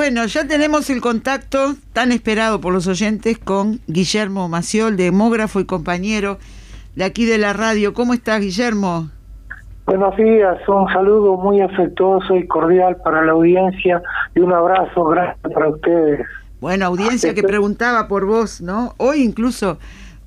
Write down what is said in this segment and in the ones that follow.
Bueno, ya tenemos el contacto tan esperado por los oyentes con Guillermo Maciol, demógrafo y compañero de aquí de la radio. ¿Cómo estás, Guillermo? Buenos días, un saludo muy afectuoso y cordial para la audiencia y un abrazo grande para ustedes. Bueno, audiencia que preguntaba por vos, ¿no? Hoy incluso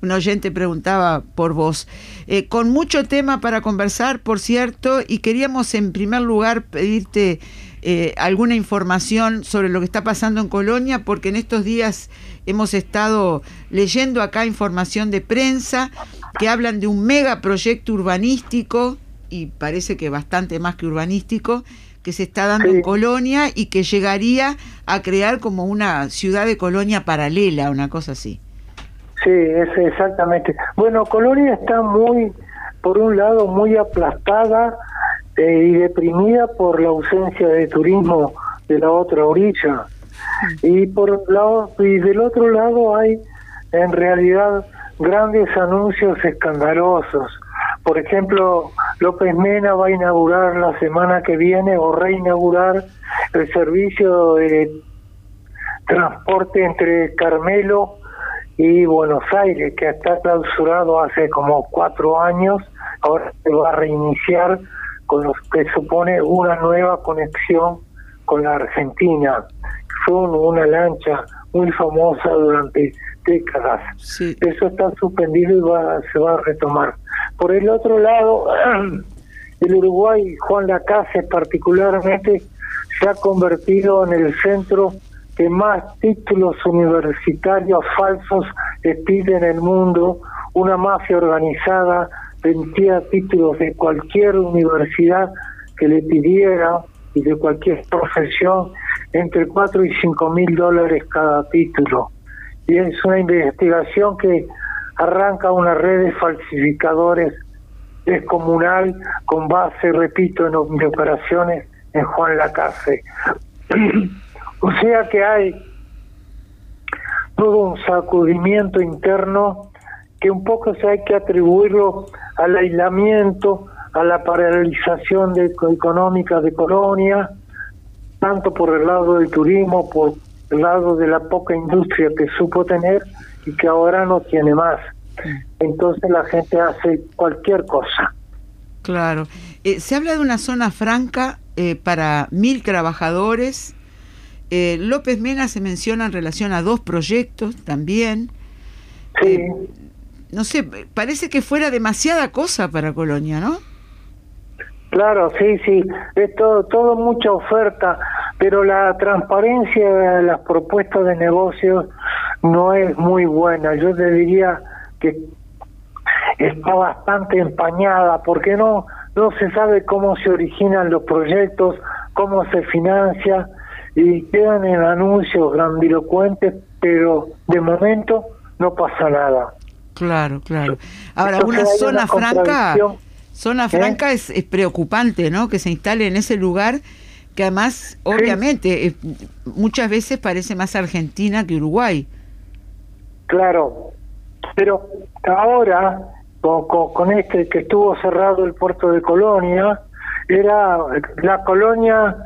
un oyente preguntaba por vos. Eh, con mucho tema para conversar, por cierto, y queríamos en primer lugar pedirte eh, alguna información sobre lo que está pasando en Colonia, porque en estos días hemos estado leyendo acá información de prensa que hablan de un megaproyecto urbanístico, y parece que bastante más que urbanístico, que se está dando en Colonia y que llegaría a crear como una ciudad de Colonia paralela, una cosa así. Sí, es exactamente. Bueno, Colonia está muy, por un lado, muy aplastada eh, y deprimida por la ausencia de turismo de la otra orilla. Y por lado, y del otro lado hay en realidad grandes anuncios escandalosos. Por ejemplo, López Mena va a inaugurar la semana que viene o reinaugurar el servicio de transporte entre Carmelo y Buenos Aires, que está clausurado hace como cuatro años, ahora se va a reiniciar con lo que supone una nueva conexión con la Argentina. Fue una lancha muy famosa durante décadas. Eso está suspendido y va, se va a retomar. Por el otro lado, el Uruguay, Juan Lacase particularmente, se ha convertido en el centro que más títulos universitarios falsos pide en el mundo, una mafia organizada vendía títulos de cualquier universidad que le pidiera y de cualquier profesión entre 4 y 5 mil dólares cada título. Y es una investigación que arranca una red de falsificadores descomunal con base, repito, en operaciones en Juan Lacase. O sea que hay todo un sacudimiento interno que un poco se hay que atribuirlo al aislamiento, a la paralización de, económica de Colonia, tanto por el lado del turismo, por el lado de la poca industria que supo tener y que ahora no tiene más. Entonces la gente hace cualquier cosa. Claro. Eh, se habla de una zona franca eh, para mil trabajadores eh, López Mena se menciona en relación a dos proyectos también. Sí. No sé, parece que fuera demasiada cosa para Colonia, ¿no? Claro, sí, sí, es todo, todo mucha oferta, pero la transparencia de las propuestas de negocios no es muy buena. Yo te diría que está bastante empañada, porque no, no se sabe cómo se originan los proyectos, cómo se financia, y quedan en anuncios grandilocuentes, pero de momento no pasa nada. Claro, claro. Ahora, una zona franca, zona ¿Eh? franca es, es, preocupante, ¿no? Que se instale en ese lugar que además, obviamente, muchas veces parece más Argentina que Uruguay. Claro, pero ahora, con, con este que estuvo cerrado el puerto de Colonia, era la colonia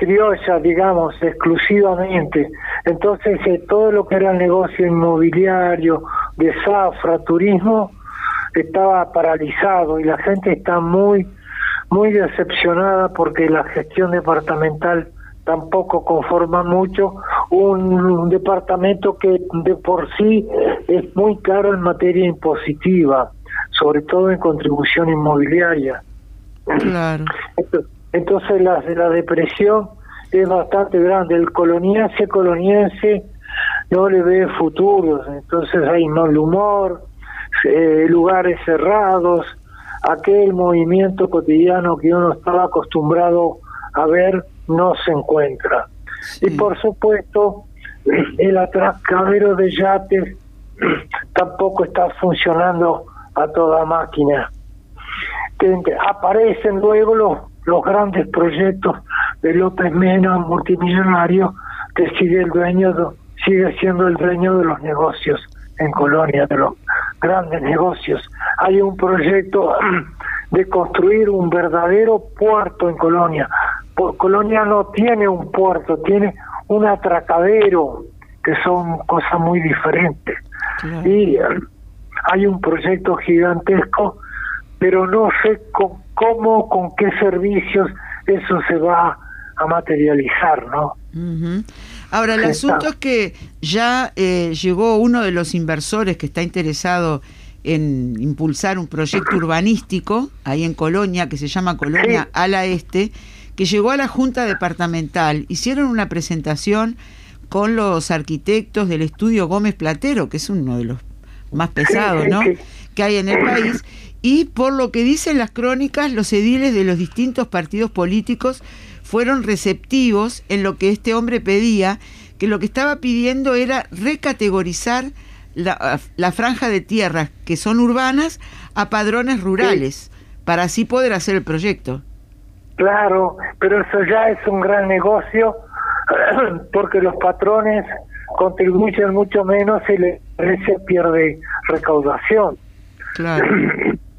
criolla, digamos, exclusivamente. Entonces, eh, todo lo que era el negocio inmobiliario, de zafra, turismo, estaba paralizado y la gente está muy, muy decepcionada porque la gestión departamental tampoco conforma mucho un departamento que de por sí es muy caro en materia impositiva, sobre todo en contribución inmobiliaria. Claro. Entonces la, la depresión es bastante grande. El coloniense coloniense no le ve futuros, entonces hay mal humor, eh, lugares cerrados, aquel movimiento cotidiano que uno estaba acostumbrado a ver no se encuentra. Y por supuesto, el atracadero de yates tampoco está funcionando a toda máquina. Aparecen luego los los grandes proyectos de López Mena, multimillonario, que sigue el dueño, sigue siendo el dueño de los negocios en Colonia, de los grandes negocios. Hay un proyecto de construir un verdadero puerto en Colonia. Colonia no tiene un puerto, tiene un atracadero, que son cosas muy diferentes. Y eh, hay un proyecto gigantesco, pero no sé cómo, con qué servicios eso se va a materializar, ¿no? Ahora, el asunto es que ya eh, llegó uno de los inversores que está interesado en impulsar un proyecto urbanístico ahí en Colonia, que se llama Colonia Ala Este, que llegó a la Junta Departamental. Hicieron una presentación con los arquitectos del estudio Gómez Platero, que es uno de los más pesados ¿no? que hay en el país, y por lo que dicen las crónicas, los ediles de los distintos partidos políticos fueron receptivos en lo que este hombre pedía, que lo que estaba pidiendo era recategorizar la, franja de tierras que son urbanas a padrones rurales, para así poder hacer el proyecto. Claro, pero eso ya es un gran negocio porque los patrones contribuyen mucho menos y se pierde recaudación. Claro.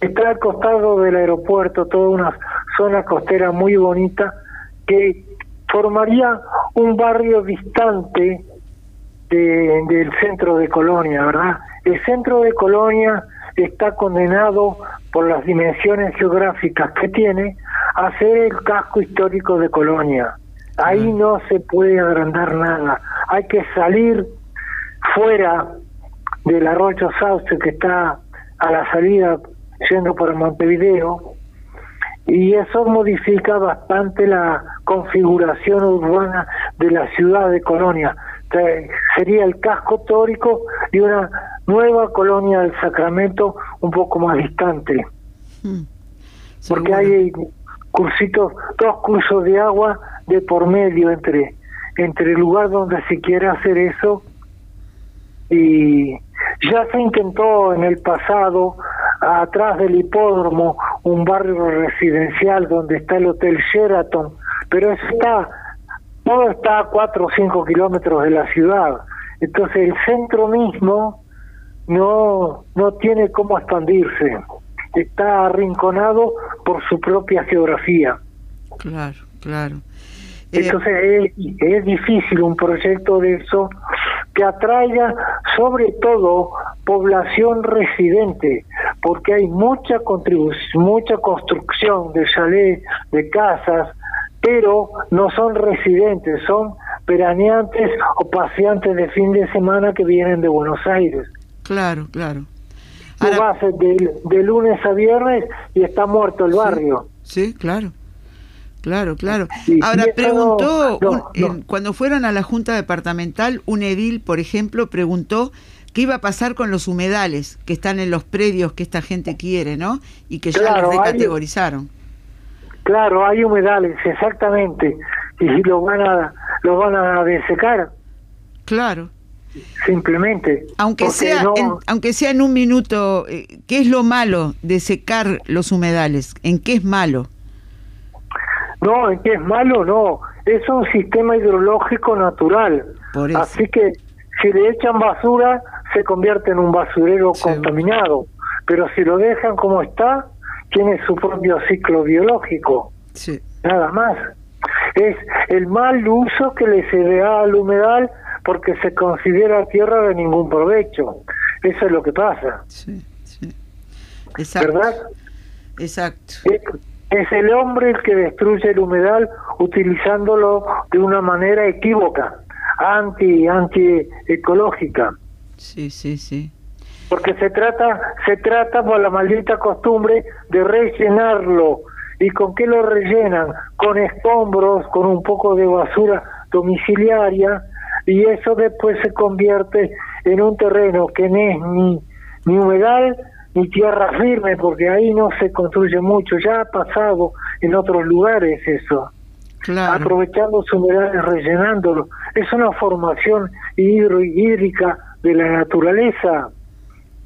Está al costado del aeropuerto toda una zona costera muy bonita que formaría un barrio distante de, del centro de Colonia, ¿verdad? El centro de Colonia está condenado por las dimensiones geográficas que tiene a ser el casco histórico de Colonia. Ahí no se puede agrandar nada. Hay que salir fuera del arroyo Sauce que está a la salida yendo por Montevideo y eso modifica bastante la configuración urbana de la ciudad de Colonia. Sería el casco tórico y una nueva colonia del Sacramento un poco más distante. Hmm. Porque hay cursitos, dos cursos de agua de por medio entre, entre el lugar donde se quiere hacer eso y ya se intentó en el pasado atrás del hipódromo un barrio residencial donde está el Hotel Sheraton, pero está, todo está a 4 o 5 kilómetros de la ciudad. Entonces el centro mismo no, no tiene cómo expandirse, está arrinconado por su propia geografía. Claro, claro. Entonces es, es, difícil un proyecto de eso que atraiga sobre todo población residente, porque hay mucha contribución, mucha construcción de chalet, de casas, pero no son residentes, son veraneantes o paseantes de fin de semana que vienen de Buenos Aires. Claro, claro. Tú vas de, lunes a viernes y está muerto el barrio. Sí, claro. Claro, claro. Ahora, preguntó, cuando fueron a la Junta Departamental, un edil, por ejemplo, preguntó qué iba a pasar con los humedales que están en los predios que esta gente quiere, ¿no? Y que ya los recategorizaron. claro, hay humedales, exactamente. Y si los van a, los van a desecar. Claro. Simplemente. Aunque sea, en, aunque sea en un minuto, eh, ¿qué es lo malo de secar los humedales? ¿En qué es malo? No, ¿en qué es malo? No, es un sistema hidrológico natural. Así que si le echan basura, se convierte en un basurero contaminado. Pero si lo dejan como está, tiene su propio ciclo biológico. Nada más. Es el mal uso que le se da al humedal porque se considera tierra de ningún provecho. Eso es lo que pasa. Sí, sí. Exacto. ¿Verdad? Exacto. Es el hombre el que destruye el humedal utilizándolo de una manera equívoca, anti anti ecológica. Sí, sí, sí. Porque se trata se trata por la maldita costumbre de rellenarlo. ¿Y con qué lo rellenan? Con escombros, con un poco de basura domiciliaria y eso después se convierte en un terreno que no es ni, ni humedal ni tierra firme, porque ahí no se construye mucho. Ya ha pasado en otros lugares eso. Aprovechando su humedad y rellenándolo. Es una formación hídrica de la naturaleza.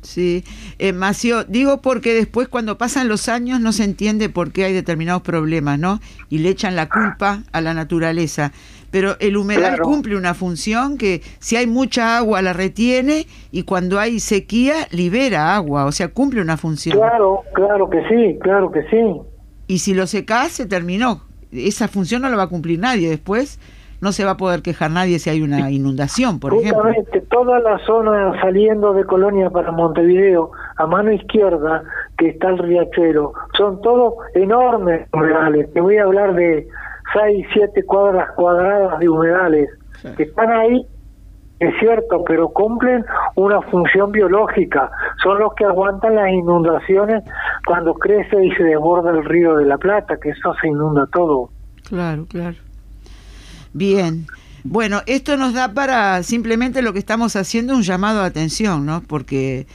Sí, eh, Macio, digo porque después cuando pasan los años no se entiende por qué hay determinados problemas, ¿no? Y le echan la culpa a la naturaleza pero el humedal cumple una función que si hay mucha agua la retiene y cuando hay sequía libera agua, o sea, cumple una función. Claro, claro que sí, claro que sí. Y si lo secás, se terminó. Esa función no la va a cumplir nadie. Después no se va a poder quejar nadie si hay una inundación, por Justamente, ejemplo. toda la zona saliendo de Colonia para Montevideo, a mano izquierda, que está el riachuelo, son todos enormes humedales. Te voy a hablar de 6, 7 cuadras cuadradas de humedales que están ahí es cierto, pero cumplen una función biológica. Son los que aguantan las inundaciones cuando crece y se desborda el río de la Plata, que eso se inunda todo. Claro, claro. Bien. Bueno, esto nos da para simplemente lo que estamos haciendo un llamado de atención, ¿no? Porque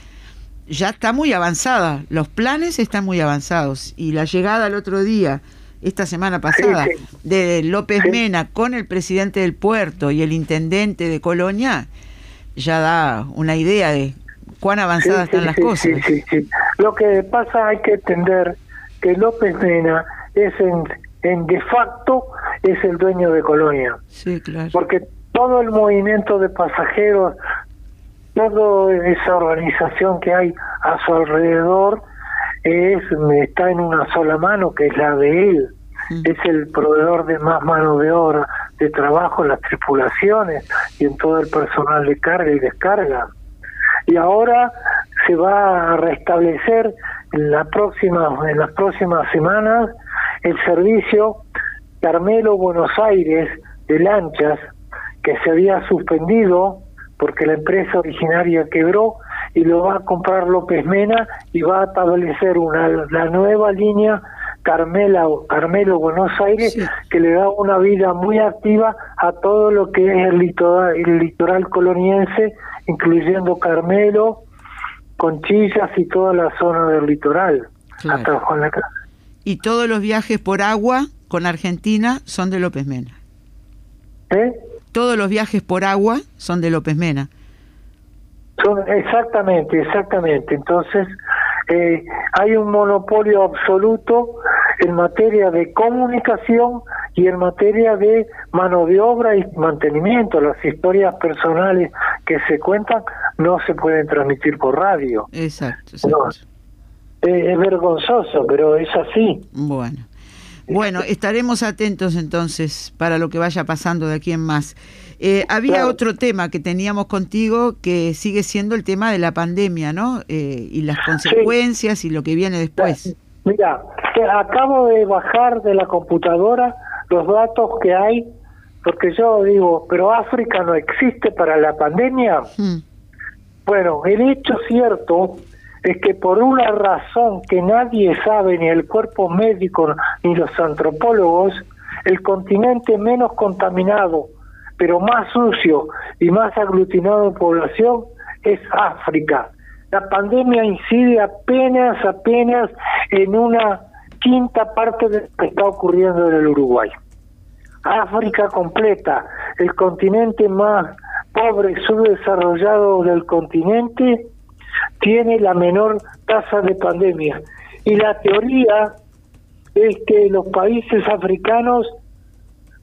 ya está muy avanzada, los planes están muy avanzados y la llegada el otro día esta semana pasada de López Mena con el presidente del puerto y el intendente de Colonia, ya da una idea de cuán avanzadas están las cosas. Lo que pasa hay que entender que López Mena es en, en de facto es el dueño de Colonia. Sí, claro. Porque todo el movimiento de pasajeros, toda esa organización que hay a su alrededor, es está en una sola mano, que es la de él. Mm. Es el proveedor de más mano de obra, de trabajo en las tripulaciones y en todo el personal de carga y descarga. Y ahora se va a restablecer en, la próxima, en las próximas semanas el servicio Carmelo Buenos Aires de lanchas que se había suspendido porque la empresa originaria quebró y lo va a comprar López Mena y va a establecer una la nueva línea Carmela Carmelo Buenos Aires que le da una vida muy activa a todo lo que es el litoral, el litoral coloniense, incluyendo Carmelo, Conchillas y toda la zona del litoral, hasta Juan la Y todos los viajes por agua con Argentina son de López Mena. ¿Eh? Todos los viajes por agua son de López Mena. Son, exactamente, exactamente. Entonces, eh, hay un monopolio absoluto en materia de comunicación y en materia de mano de obra y mantenimiento. Las historias personales que se cuentan no se pueden transmitir por radio. Exacto. Es vergonzoso, pero es así. Bueno. Bueno, estaremos atentos entonces para lo que vaya pasando de aquí en más. Eh, había otro tema que teníamos contigo que sigue siendo el tema de la pandemia, ¿no? Eh, y las consecuencias y lo que viene después. Mira, acabo de bajar de la computadora los datos que hay, porque yo digo, pero África no existe para la pandemia. Hmm. Bueno, el hecho cierto es que por una razón que nadie sabe, ni el cuerpo médico ni los antropólogos, el continente menos contaminado, pero más sucio y más aglutinado en población es África. La pandemia incide apenas, apenas en una quinta parte de lo que está ocurriendo en el Uruguay. África completa, el continente más pobre y subdesarrollado del continente, tiene la menor tasa de pandemia. Y la teoría es que los países africanos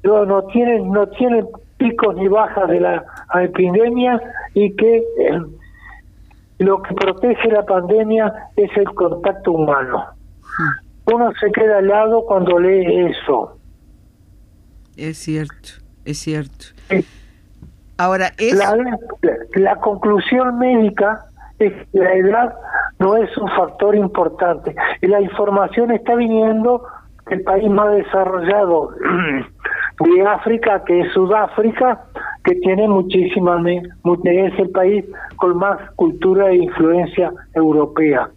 no, no tienen no tienen picos ni bajas de la epidemia y que eh, lo que protege la pandemia es el contacto humano. Uno se queda al lado cuando lee eso. Es cierto, es cierto. Ahora, es... la conclusión médica la edad no es un factor importante. Y la información está viniendo del país más desarrollado de África, que es Sudáfrica, que tiene muchísima, es el país con más cultura e influencia europea.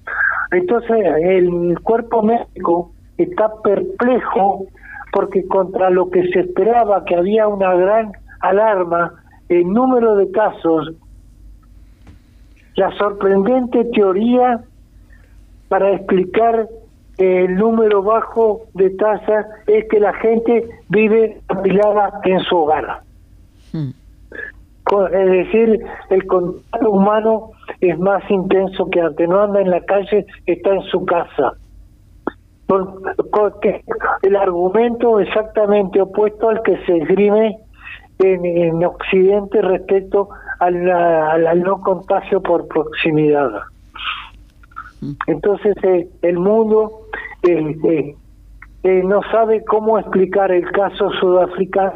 Entonces, el cuerpo médico está perplejo porque contra lo que se esperaba, que había una gran alarma, el número de casos la sorprendente teoría para explicar el número bajo de tasas es que la gente vive apilada en su hogar. Hmm. Es decir, el contacto humano es más intenso que antes. No anda en la calle, está en su casa. El argumento exactamente opuesto al que se esgrime en, en Occidente respecto al, no contagio por proximidad. Entonces eh, el mundo eh, eh, no sabe cómo explicar el caso sudafricano,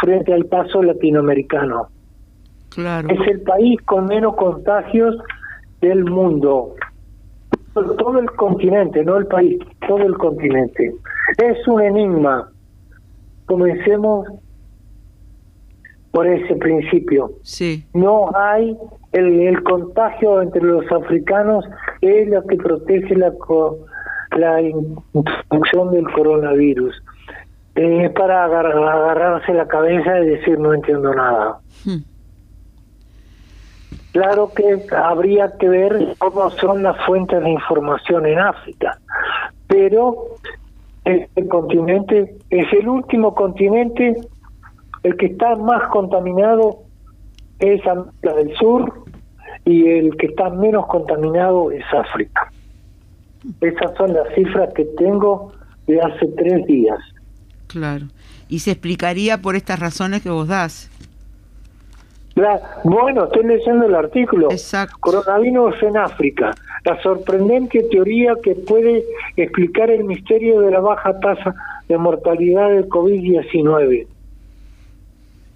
frente al paso latinoamericano. Claro. Es el país con menos contagios del mundo. Todo el continente, no el país, todo el continente. Es un enigma. Comencemos por ese principio. Sí. No hay el, el contagio entre los africanos es lo que protege la la introducción del coronavirus. Es para agarrarse la cabeza y decir no entiendo nada. Hmm. Claro que habría que ver cómo son las fuentes de información en África, pero este continente es el último continente, el que está más contaminado es América del Sur y el que está menos contaminado es África. Esas son las cifras que tengo de hace tres días. Claro. ¿Y se explicaría por estas razones que vos das? bueno, estoy leyendo el artículo. Exacto. Coronavirus en África. La sorprendente teoría que puede explicar el misterio de la baja tasa de mortalidad del COVID-19.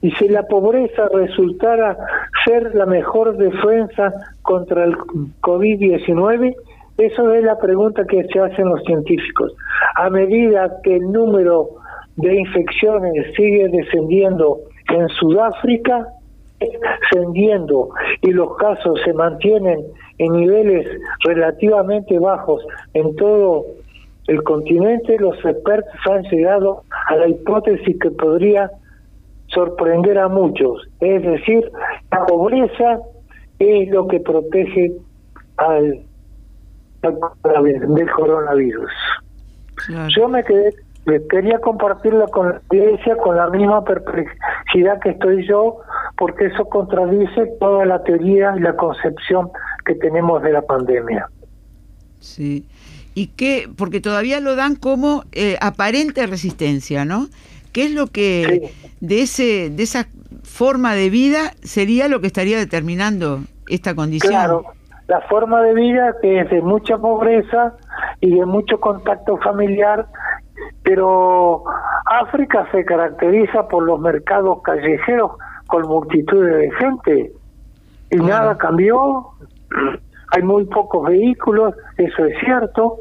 Y si la pobreza resultara ser la mejor defensa contra el COVID-19, eso es la pregunta que se hacen los científicos. A medida que el número de infecciones sigue descendiendo en Sudáfrica, descendiendo y los casos se mantienen en niveles relativamente bajos en todo el continente, los expertos han llegado a la hipótesis que podría sorprender a muchos. Es decir, la pobreza es lo que protege al del coronavirus. Yo me quedé, quería compartirlo con la iglesia con la misma perplejidad que estoy yo, porque eso contradice toda la teoría y la concepción que tenemos de la pandemia. Sí. ¿Y qué? Porque todavía lo dan como eh, aparente resistencia, ¿no? ¿Qué es lo que de ese de esa forma de vida sería lo que estaría determinando esta condición? Claro la forma de vida que es de mucha pobreza y de mucho contacto familiar, pero África se caracteriza por los mercados callejeros con multitudes de gente. Y nada cambió, hay muy pocos vehículos, eso es cierto,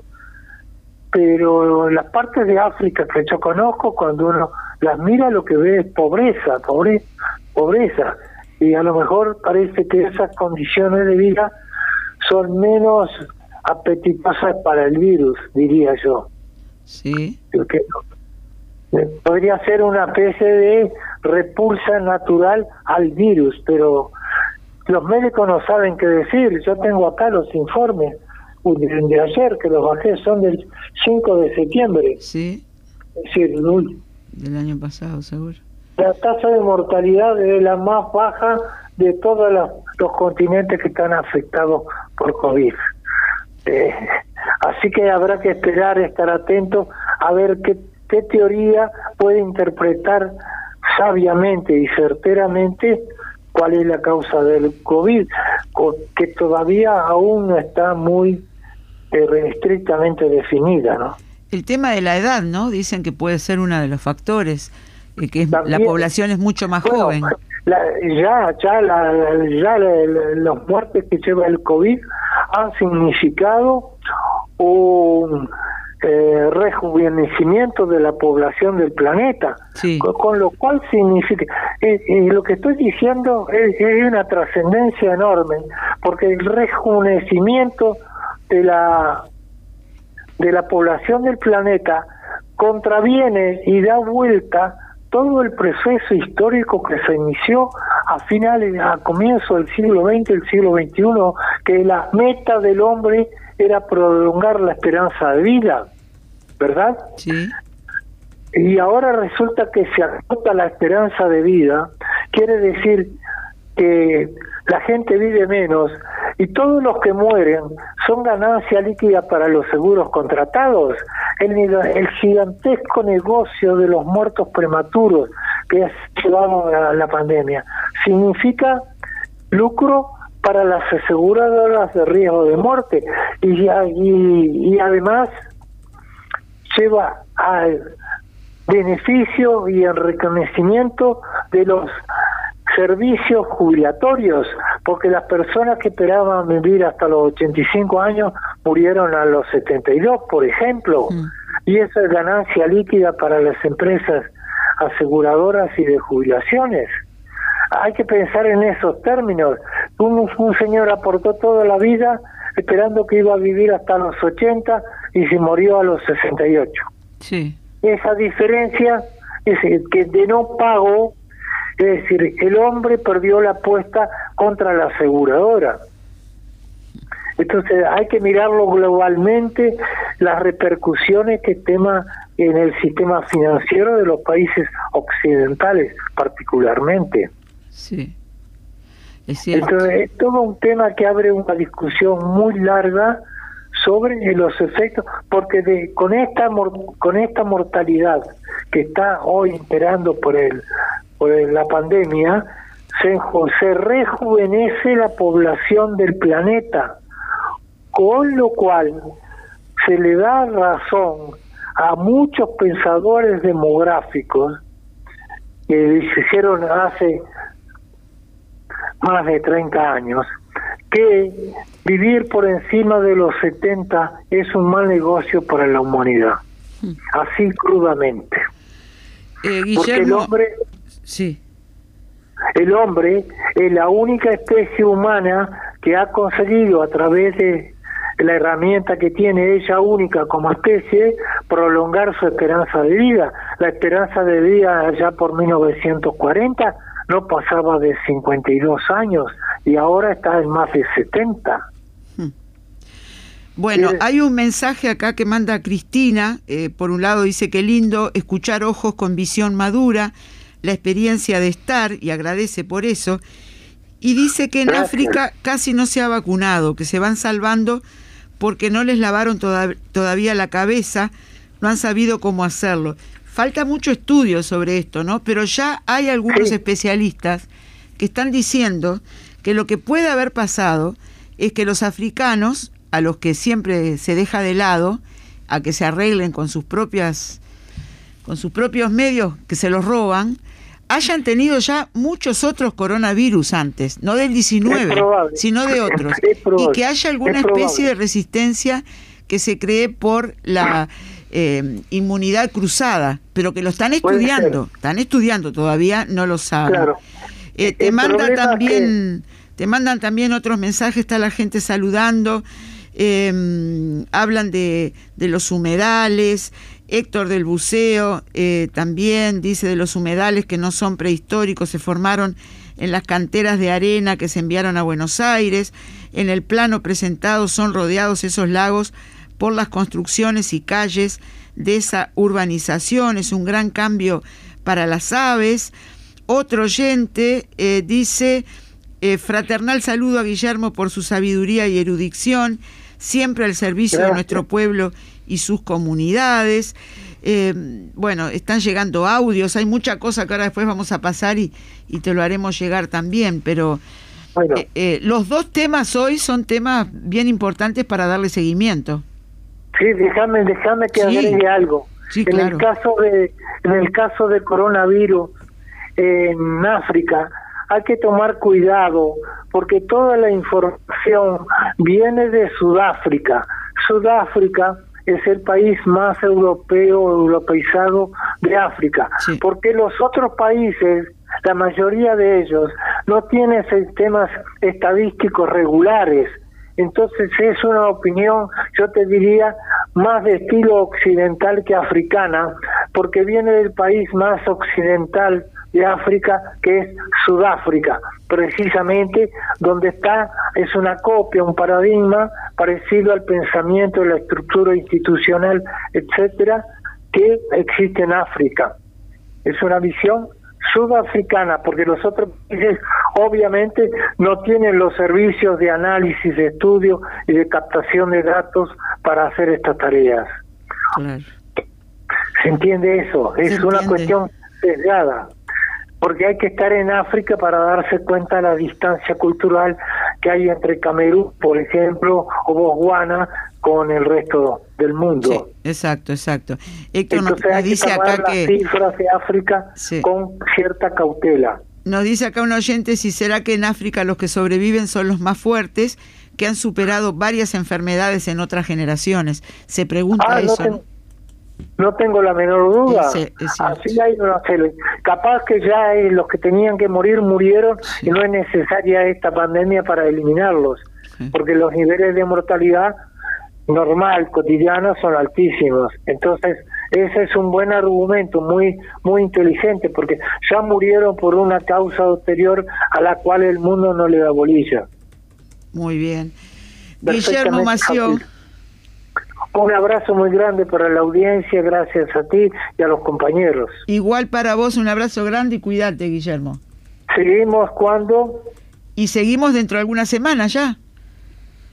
pero las partes de África que yo conozco, cuando uno las mira lo que ve es pobreza, pobre, pobreza, y a lo mejor parece que esas condiciones de vida son menos apetitosas para el virus, diría yo. Sí. Eh, podría ser una especie de repulsa natural al virus, pero los médicos no saben qué decir. Yo tengo acá los informes de ayer, que los bajé, son del 5 de septiembre. Sí. Es decir, del año pasado, seguro. La tasa de mortalidad es la más baja de todos los, continentes que están afectados por COVID. Eh, así que habrá que esperar, estar atentos a ver qué, qué teoría puede interpretar sabiamente y certeramente cuál es la causa del COVID, que todavía aún no está muy eh, estrictamente definida, ¿no? El tema de la edad, ¿no? Dicen que puede ser uno de los factores, eh, que la población es mucho más joven ya ya, la, ya los muertes que lleva el COVID han significado un eh, rejuvenecimiento de la población del planeta, con, lo cual significa, y, lo que estoy diciendo es, es una trascendencia enorme, porque el rejuvenecimiento de la de la población del planeta contraviene y da vuelta todo el proceso histórico que se inició a finales, a comienzo del siglo XX, el siglo XXI, que la meta del hombre era prolongar la esperanza de vida, ¿verdad? Sí. Y ahora resulta que se acorta la esperanza de vida, quiere decir que la gente vive menos y todos los que mueren son ganancia líquida para los seguros contratados. El, el gigantesco negocio de los muertos prematuros que ha llevado a la pandemia significa lucro para las aseguradoras de riesgo de muerte y, y, y además lleva a beneficio y en reconocimiento de los servicios jubilatorios, porque las personas que esperaban vivir hasta los 85 años murieron a los 72, por ejemplo, mm. y esa es ganancia líquida para las empresas aseguradoras y de jubilaciones. Hay que pensar en esos términos. Un, un señor aportó toda la vida esperando que iba a vivir hasta los 80 y se murió a los 68. Sí. Esa diferencia es que de no pago es decir, el hombre perdió la apuesta contra la aseguradora. Entonces hay que mirarlo globalmente, las repercusiones que tema en el sistema financiero de los países occidentales particularmente. Sí. Es Entonces es todo un tema que abre una discusión muy larga sobre los efectos, porque de, con esta con esta mortalidad que está hoy imperando por el por la pandemia, se, se rejuvenece la población del planeta, con lo cual se le da razón a muchos pensadores demográficos que se hicieron hace más de 30 años, que vivir por encima de los 70 es un mal negocio para la humanidad, hmm. así crudamente. Eh, Porque el hombre Sí. El hombre es la única especie humana que ha conseguido a través de la herramienta que tiene ella única como especie prolongar su esperanza de vida. La esperanza de vida allá por 1940 no pasaba de 52 años y ahora está en más de 70. Hmm. Bueno, hay un mensaje acá que manda Cristina. Eh, por un lado dice que lindo escuchar ojos con visión madura la experiencia de estar y agradece por eso. Y dice que en África casi no se ha vacunado, que se van salvando porque no les lavaron todavía la cabeza, no han sabido cómo hacerlo. Falta mucho estudio sobre esto, ¿no? Pero ya hay algunos especialistas que están diciendo que lo que puede haber pasado es que los africanos, a los que siempre se deja de lado, a que se arreglen con sus propias con sus propios medios que se los roban, hayan tenido ya muchos otros coronavirus antes, no del 19, sino de otros, y que haya alguna especie de resistencia que se cree por la eh, inmunidad cruzada, pero que lo están estudiando, están estudiando todavía, no lo saben. Eh, te manda también, te mandan también otros mensajes, está la gente saludando, eh, hablan de, de los humedales, Héctor del Buceo eh, también dice de los humedales que no son prehistóricos, se formaron en las canteras de arena que se enviaron a Buenos Aires. En el plano presentado son rodeados esos lagos por las construcciones y calles de esa urbanización. Es un gran cambio para las aves. Otro oyente eh, dice, eh, fraternal saludo a Guillermo por su sabiduría y erudición, siempre al servicio de nuestro pueblo y sus comunidades. Eh, bueno, están llegando audios, hay mucha cosa que ahora después vamos a pasar y, y te lo haremos llegar también, pero eh, eh, los dos temas hoy son temas bien importantes para darle seguimiento. Sí, déjame, déjame que agregue algo. en el caso de en el caso de coronavirus en África hay que tomar cuidado porque toda la información viene de Sudáfrica. Sudáfrica es el país más europeo, europeizado de África, porque los otros países, la mayoría de ellos, no tienen sistemas estadísticos regulares. Entonces es una opinión, yo te diría, más de estilo occidental que africana, porque viene del país más occidental de África, que es Sudáfrica, precisamente donde está, es una copia, un paradigma parecido al pensamiento, la estructura institucional, etcétera, que existe en África. Es una visión sudafricana, porque los otros países obviamente no tienen los servicios de análisis, de estudio y de captación de datos para hacer estas tareas. ¿Se entiende eso? es una cuestión sesgada porque hay que estar en África para darse cuenta de la distancia cultural que hay entre Camerún, por ejemplo, o Botswana, con el resto del mundo. Sí, exacto, exacto. Héctor nos, dice acá que... cifras de África con cierta cautela. Nos dice acá un oyente si será que en África los que sobreviven son los más fuertes, que han superado varias enfermedades en otras generaciones. Se pregunta ah, eso. No, tengo la menor duda. Así hay una Capaz que ya los que tenían que morir murieron y no es necesaria esta pandemia para eliminarlos, porque los niveles de mortalidad normal, cotidiana, son altísimos. Entonces, ese es un buen argumento, muy, muy inteligente, porque ya murieron por una causa anterior a la cual el mundo no le da bolilla. Muy bien. Guillermo Mació. Un abrazo muy grande para la audiencia, gracias a ti y a los compañeros. Igual para vos, un abrazo grande y cuídate, Guillermo. ¿Seguimos cuando Y seguimos dentro de algunas semanas ya.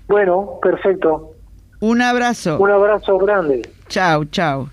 Bueno, perfecto. Un abrazo. Un abrazo grande. Chao, chao.